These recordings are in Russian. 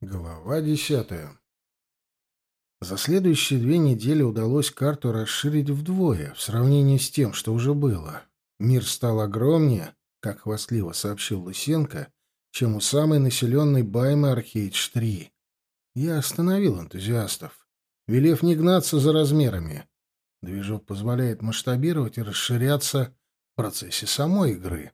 Глава десятая. За следующие две недели удалось карту расширить вдвое в сравнении с тем, что уже было. Мир стал огромнее, как хвастливо сообщил Лысенко, чем у самой населенной Баймы Архейдж-3. Я остановил энтузиастов, велев не гнаться за размерами. Движок позволяет масштабировать и расширяться в процессе самой игры.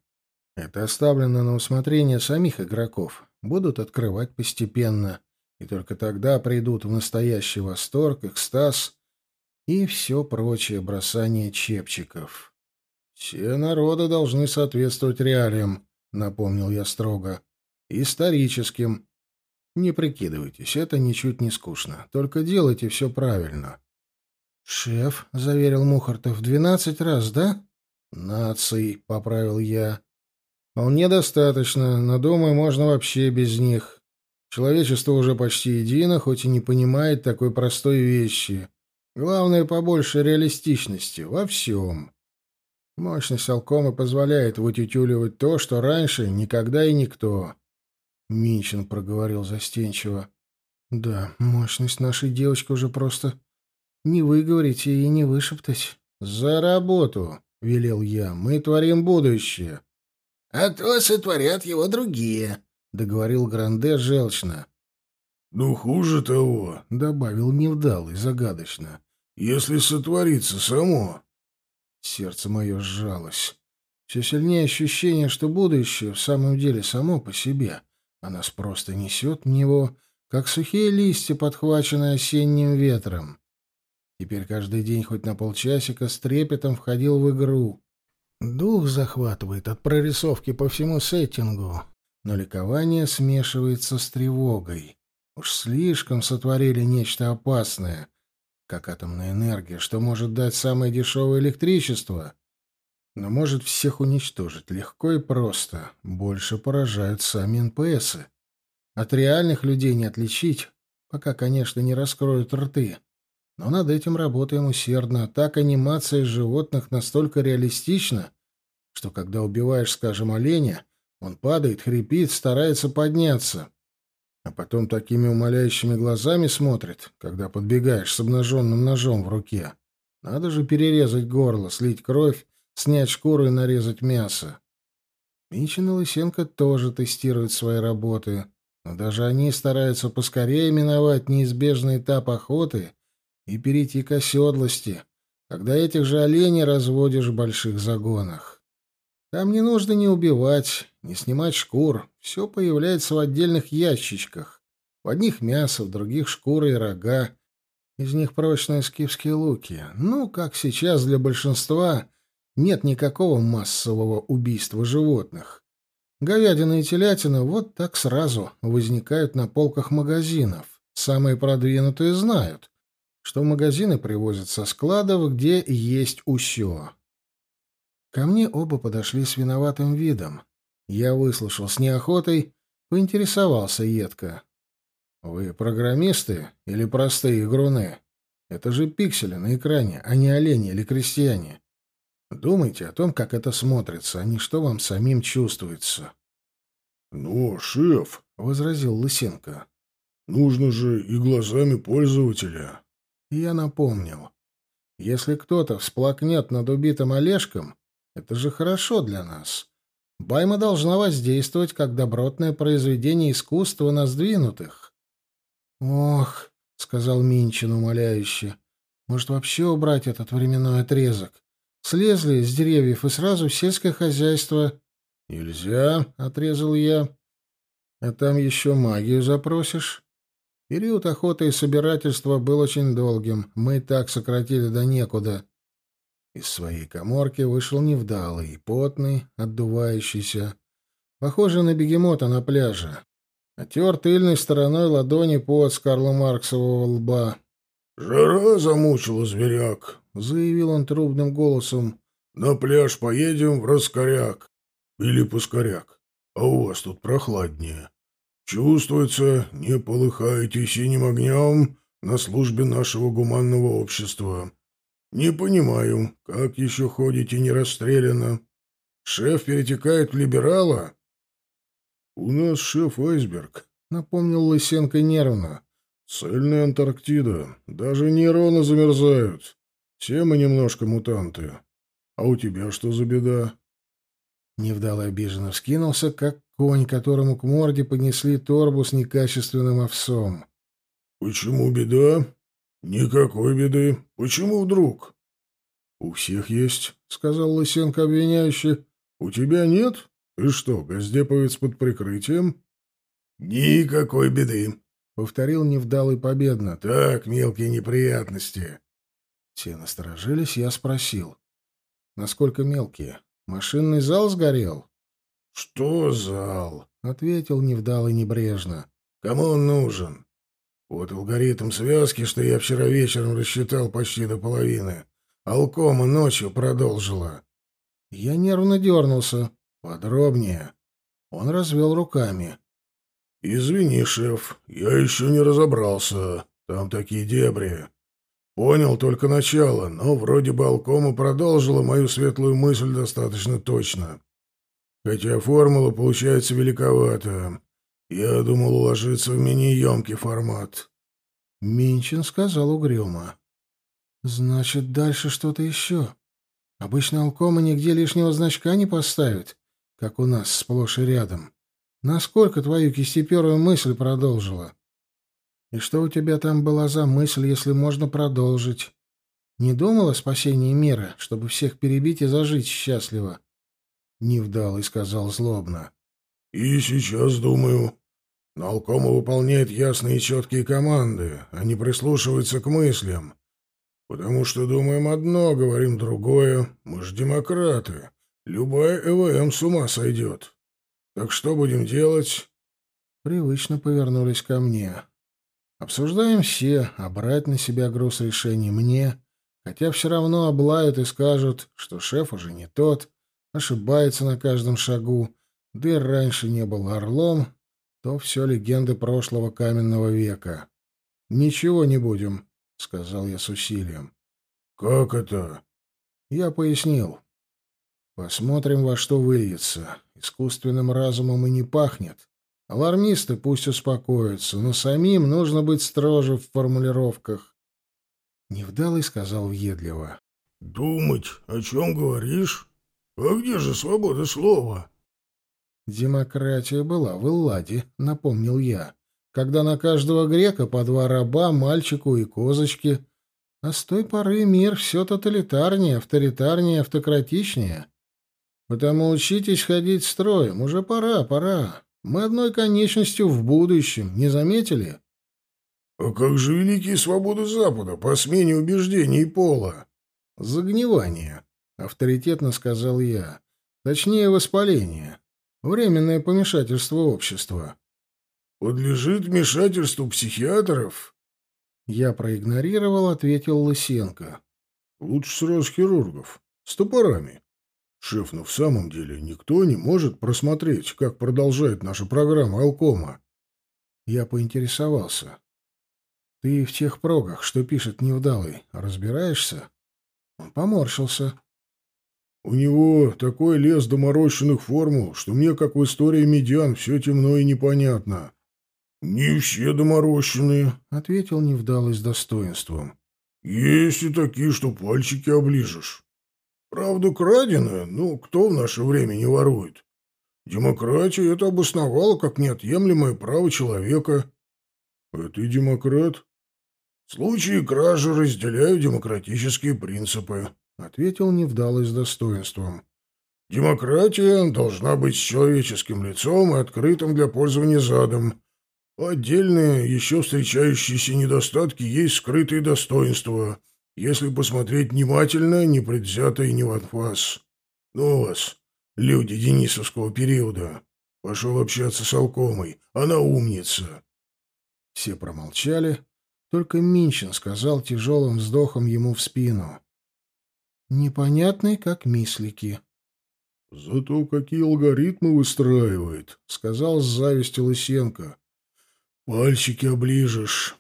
Это оставлено на усмотрение самих игроков, будут открывать постепенно, и только тогда придут в настоящий восторг, экстаз и все прочее бросание чепчиков. «Все народы должны соответствовать реалиям», — напомнил я строго. «Историческим. Не прикидывайтесь, это ничуть не скучно. Только делайте все правильно». «Шеф», — заверил Мухартов, — «двенадцать раз, да?» «Наций», — поправил я. Вполне достаточно, но, думаю, можно вообще без них. Человечество уже почти едино, хоть и не понимает такой простой вещи. Главное, побольше реалистичности во всем. Мощность Алкома позволяет вытютюливать то, что раньше никогда и никто. Минчин проговорил застенчиво. Да, мощность нашей девочки уже просто не выговорить и не вышептать. За работу, велел я. Мы творим будущее а то сотворят его другие», — договорил Гранде желчно. «Ну, хуже того», — добавил Невдалый загадочно, — «если сотворится само». Сердце мое сжалось. Все сильнее ощущение, что будущее в самом деле само по себе, а нас просто несет в него, как сухие листья, подхваченные осенним ветром. Теперь каждый день хоть на полчасика с трепетом входил в игру, Дух захватывает от прорисовки по всему сеттингу, но ликование смешивается с тревогой. Уж слишком сотворили нечто опасное, как атомная энергия, что может дать самое дешевое электричество, но может всех уничтожить легко и просто. Больше поражают сами НПСы. От реальных людей не отличить, пока, конечно, не раскроют рты. Но над этим работаем усердно. Так анимация животных настолько реалистична, что когда убиваешь, скажем, оленя, он падает, хрипит, старается подняться. А потом такими умоляющими глазами смотрит, когда подбегаешь с обнаженным ножом в руке. Надо же перерезать горло, слить кровь, снять шкуру и нарезать мясо. Мичин и Лысенко тоже тестируют свои работы, но даже они стараются поскорее миновать неизбежный этап охоты и перейти к оседлости, когда этих же оленей разводишь в больших загонах. Там не нужно ни убивать, ни снимать шкур, все появляется в отдельных ящичках. В одних мясо, в других шкуры и рога. Из них прочные скифские луки. Ну, как сейчас для большинства, нет никакого массового убийства животных. Говядина и телятина вот так сразу возникают на полках магазинов. Самые продвинутые знают, что магазины привозят со складов, где есть усё. Ко мне оба подошли с виноватым видом. Я выслушал с неохотой, поинтересовался едко. «Вы программисты или простые игруны? Это же пиксели на экране, а не олени или крестьяне. Думайте о том, как это смотрится, а не что вам самим чувствуется». «Но, шеф», — возразил Лысенко, — «нужно же и глазами пользователя». Я напомнил. Если кто-то всплакнет над убитым Олежком, это же хорошо для нас. Байма должна воздействовать как добротное произведение искусства на сдвинутых. «Ох», — сказал Минчин умоляюще, — «может, вообще убрать этот временной отрезок? Слезли с деревьев и сразу в сельское хозяйство». «Нельзя», — отрезал я. «А там еще магию запросишь?» Период охоты и собирательства был очень долгим. Мы так сократили до некуда. Из своей коморки вышел невдалый, потный, отдувающийся, похожий на бегемота на пляже. Отер тыльной стороной ладони под с Карла Марксового лба. «Жара замучила зверяк», — заявил он трубным голосом. «На пляж поедем в Раскоряк. Или Поскоряк. А у вас тут прохладнее. Чувствуется, не полыхаете синим огнем на службе нашего гуманного общества. Не понимаю, как еще ходите не расстреляно? Шеф перетекает в либерала? У нас шеф айсберг, — напомнил Лысенко нервно. «Цельная Антарктида. Даже нейроны замерзают. Все мы немножко мутанты. А у тебя что за беда?» Невдалый обиженно вскинулся, как конь, которому к морде поднесли торбу с некачественным овсом. «Почему беда?» «Никакой беды. Почему вдруг?» «У всех есть», — сказал Лысенко обвиняюще. «У тебя нет? Ты что, газдеповец под прикрытием?» «Никакой беды», — повторил невдалый победно. «Так, мелкие неприятности». Все насторожились, я спросил. «Насколько мелкие? Машинный зал сгорел?» «Что зал?» — ответил невдалый небрежно. «Кому он нужен? Вот алгоритм связки, что я вчера вечером рассчитал почти до половины. Алкома ночью продолжила». Я нервно дернулся. Подробнее. Он развел руками. «Извини, шеф, я еще не разобрался. Там такие дебри. Понял только начало, но вроде бы Алкома продолжила мою светлую мысль достаточно точно. Хотя формула получается великовата. Я думал уложиться в мини-емкий формат». Минчин сказал угрюмо. «Значит, дальше что-то еще. Обычно Алкома нигде лишнего значка не поставит, как у нас сплошь и рядом. Насколько твою кистеперую мысль продолжила? И что у тебя там была за мысль, если можно продолжить? Не думала о спасении мира, чтобы всех перебить и зажить счастливо?» Невдалый сказал злобно. «И сейчас думаю. Налкома выполняет ясные и четкие команды, а не прислушивается к мыслям. Потому что думаем одно, говорим другое. Мы же демократы. Любая ЭВМ с ума сойдет. Так что будем делать? Привычно повернулись ко мне. Обсуждаем все, а брать на себя груз решений мне, хотя все равно облают и скажут, что шеф уже не тот, ошибается на каждом шагу, да и раньше не был орлом, то все легенды прошлого каменного века. «Ничего не будем», — сказал я с усилием. «Как это?» Я пояснил. «Посмотрим, во что выльется. Искусственным разумом и не пахнет. Алармисты пусть успокоятся, но самим нужно быть строже в формулировках. Невдалый сказал въедливо. «Думать, о чем говоришь? А где же свобода слова?» «Демократия была в Элладе», — напомнил я, «когда на каждого грека по два раба, мальчику и козочке, а с той поры мир все тоталитарнее, авторитарнее, автократичнее». Потому учитесь ходить строем. Уже пора, пора. Мы одной конечностью в будущем. Не заметили? — А как же великие свободы Запада по смене убеждений и пола? — Загнивание, — авторитетно сказал я. Точнее, воспаление. Временное помешательство общества. — Подлежит вмешательству психиатров? Я проигнорировал, ответил Лысенко. — Лучше сразу хирургов. С топорами. «Шеф, ну в самом деле никто не может просмотреть, как продолжает наша программа Алкома». Я поинтересовался. «Ты в тех прогах, что пишет Невдалый, разбираешься?» Он поморщился. «У него такой лес доморощенных формул, что мне, как в истории медиан, все темно и непонятно». «Не все доморощенные», — ответил Невдалый с достоинством. «Есть и такие, что пальчики оближешь». Правда, краденое, ну, кто в наше время не ворует? Демократия это обосновала как неотъемлемое право человека. А ты демократ? В случае кражи разделяю демократические принципы, ответил невдалый с достоинством. Демократия должна быть с человеческим лицом и открытым для пользования задом. Отдельные, еще встречающиеся недостатки есть скрытые достоинства — если посмотреть внимательно, непредвзято и не в анфас. Ну вас, люди Денисовского периода. Пошел общаться с Алкомой. Она умница. Все промолчали. Только Минчин сказал тяжелым вздохом ему в спину. «Непонятный, как мислики». «Зато какие алгоритмы выстраивает», — сказал с завистью Лысенко. «Пальчики оближешь».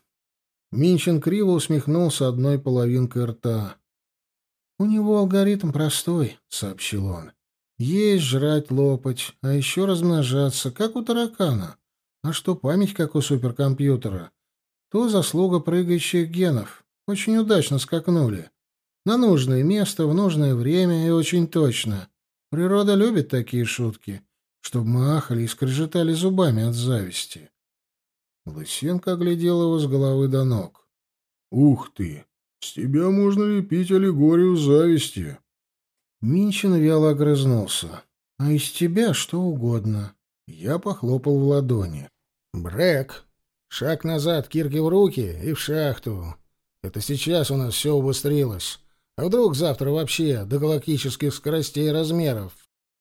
Минчин криво усмехнулся одной половинкой рта. «У него алгоритм простой», — сообщил он. «Есть, жрать, лопать, а еще размножаться, как у таракана. А что память, как у суперкомпьютера, то заслуга прыгающих генов. Очень удачно скакнули. На нужное место, в нужное время и очень точно. Природа любит такие шутки, чтобы мы ахали и скрежетали зубами от зависти. Лысенко оглядел его с головы до ног. «Ух ты! С тебя можно лепить аллегорию зависти!» Минчин вяло огрызнулся. «А из тебя что угодно». Я похлопал в ладони. «Брэк! Шаг назад, кирки в руки и в шахту. Это сейчас у нас все убыстрилось. А вдруг завтра вообще до галактических скоростей и размеров?»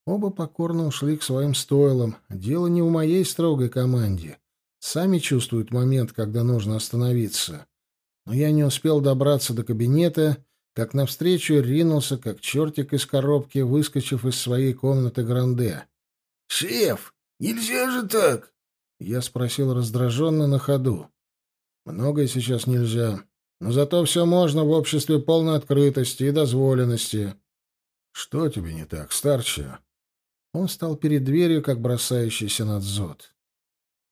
Оба покорно ушли к своим стойлам. Дело не в моей строгой команде. Сами чувствуют момент, когда нужно остановиться. Но я не успел добраться до кабинета, как навстречу ринулся, как чертик из коробки, выскочив из своей комнаты Гранде. «Шеф, нельзя же так!» Я спросил раздраженно на ходу. «Многое сейчас нельзя, но зато все можно в обществе полной открытости и дозволенности». «Что тебе не так, старче?» Он стал перед дверью, как бросающийся над зод.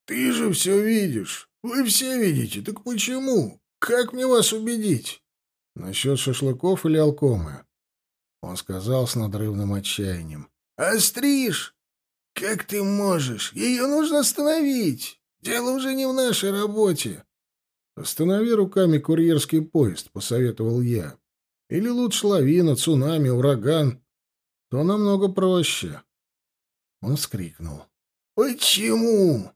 Ты же все видишь. Вы все видите. Так почему? Как мне вас убедить? Насчет шашлыков или алкомы? Он сказал с надрывным отчаянием. Остриж! Как ты можешь? Ее нужно остановить. Дело уже не в нашей работе. Останови руками курьерский поезд, посоветовал я. Или лучше лавина, цунами, ураган. То намного проще. Он вскрикнул. «Почему?»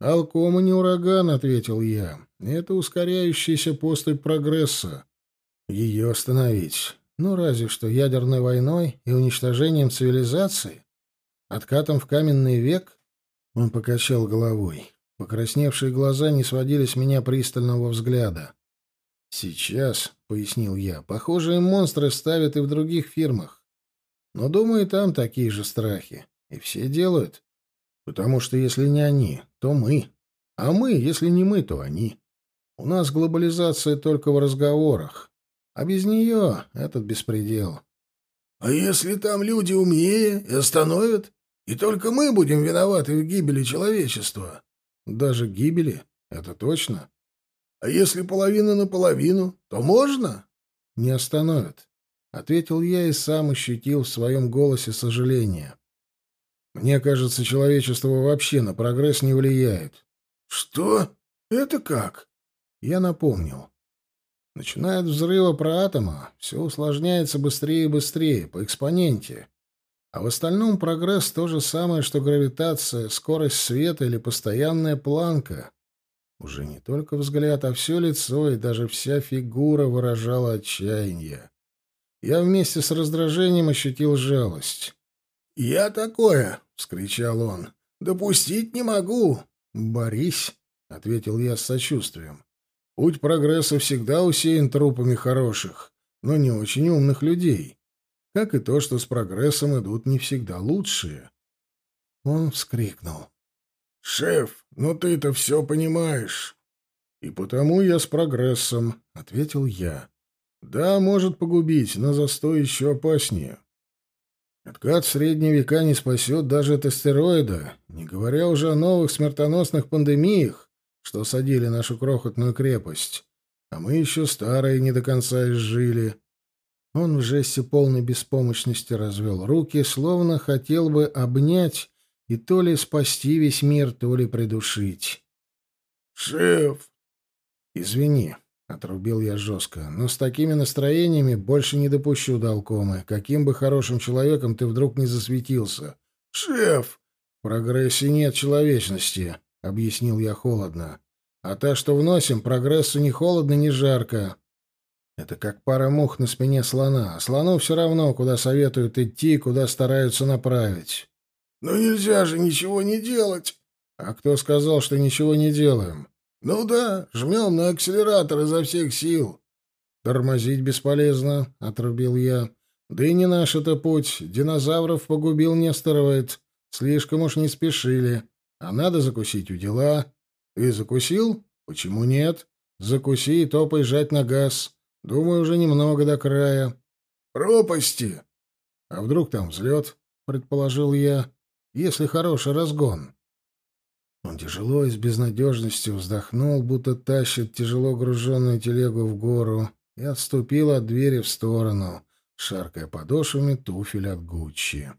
«Алкома не ураган», — ответил я. «Это ускоряющийся поступь прогресса. Ее остановить. Ну, разве что ядерной войной и уничтожением цивилизации? Откатом в каменный век?» Он покачал головой. Покрасневшие глаза не сводили с меня пристального взгляда. «Сейчас», — пояснил я, — «похожие монстры ставят и в других фирмах. Но, думаю, там такие же страхи. И все делают. Потому что если не они, то мы. А мы, если не мы, то они. У нас глобализация только в разговорах. А без нее этот беспредел. А если там люди умнее и остановят? И только мы будем виноваты в гибели человечества? Даже гибели? Это точно. А если половина на половину, то можно? Не остановят. Ответил я и сам ощутил в своем голосе сожаление. Мне кажется, человечество вообще на прогресс не влияет. Что? Это как? Я напомнил. Начиная от взрыва про атома, все усложняется быстрее и быстрее, по экспоненте. А в остальном прогресс то же самое, что гравитация, скорость света или постоянная планка. Уже не только взгляд, а все лицо и даже вся фигура выражала отчаяние. Я вместе с раздражением ощутил жалость. «Я такое!» — вскричал он. «Допустить не могу!» «Борись!» — ответил я с сочувствием. «Путь прогресса всегда усеян трупами хороших, но не очень умных людей. Как и то, что с прогрессом идут не всегда лучшие». Он вскрикнул. «Шеф, ну ты-то все понимаешь!» «И потому я с прогрессом», — ответил я. «Да, может погубить, но застой еще опаснее. Откат в средние века не спасет даже от астероида, не говоря уже о новых смертоносных пандемиях, что садили нашу крохотную крепость. А мы еще старые не до конца изжили. Он в жесте полной беспомощности развел руки, словно хотел бы обнять и то ли спасти весь мир, то ли придушить. «Шеф!» «Извини», Отрубил я жестко. Но с такими настроениями больше не допущу долкомы. Каким бы хорошим человеком ты вдруг не засветился. «Шеф!» «В прогрессе нет человечности», — объяснил я холодно. «А та, что вносим, прогрессу ни холодно, ни жарко. Это как пара мух на спине слона. А слону все равно, куда советуют идти, куда стараются направить». «Но нельзя же ничего не делать!» «А кто сказал, что ничего не делаем?» «Ну да, жмем на акселератор изо всех сил». «Тормозить бесполезно», — отрубил я. «Да и не наш это путь. Динозавров погубил Нестеровает. Слишком уж не спешили. А надо закусить у дела. Ты закусил? Почему нет? Закуси и топай жать на газ. Думаю, уже немного до края». «Пропасти!» «А вдруг там взлет?» — предположил я. «Если хороший разгон». Он тяжело и с безнадежностью вздохнул, будто тащит тяжело груженную телегу в гору, и отступил от двери в сторону, шаркая подошвами туфель от Гуччи.